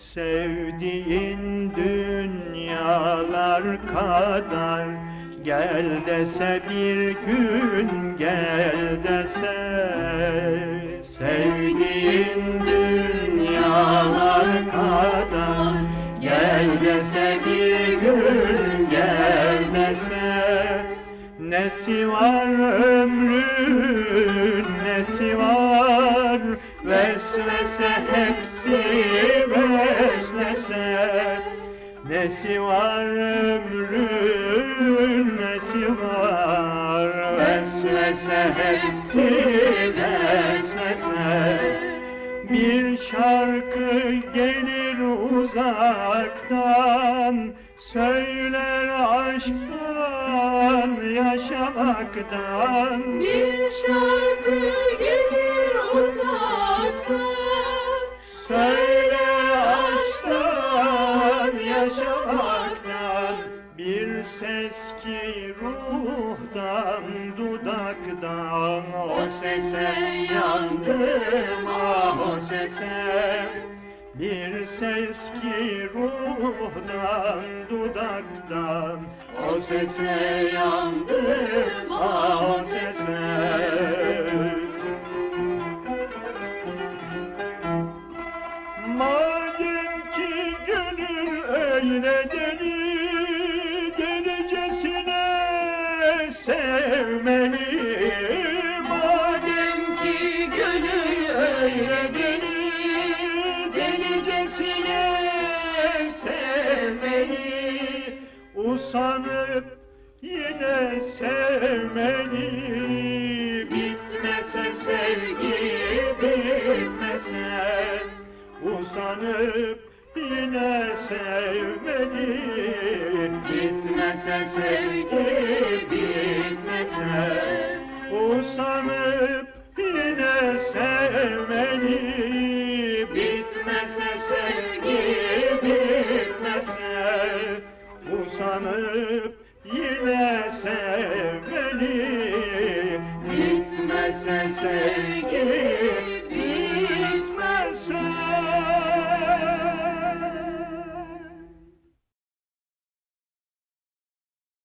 Sevdiğin dünyalar kadar. Gel dese bir gün gel dese. Sevdiğin dünyalar kadar. Gel dese bir gün gel Nesi var ömrün nesi var? Vesvese hepsi vesvese. Nesi var ömrün nesi var? Vesvese hepsi vesvese. Bir şarkı gelir uzaktan Söyler aşktan yaşamaktan. Bir şarkı gelir uzaktan. Söyle aşktan yaşamaktan. Bir ses ki ruhtan dudaktan. O sese yandım ah o sese Bir ses ki ruhdan dudaktan O sese yandım ah o sese. Madem ki gönül öyle deli delicesine sevmeli. Madem ki gönül öyle deli Usanıp yine sevmeli Bitmese sevgi bitmese. Usanıp yine sevmeli Bitmese sevgi bitmese. Usanıp Usanıp yine sevmeli. Bitmese sevgi